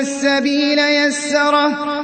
السبيل يسره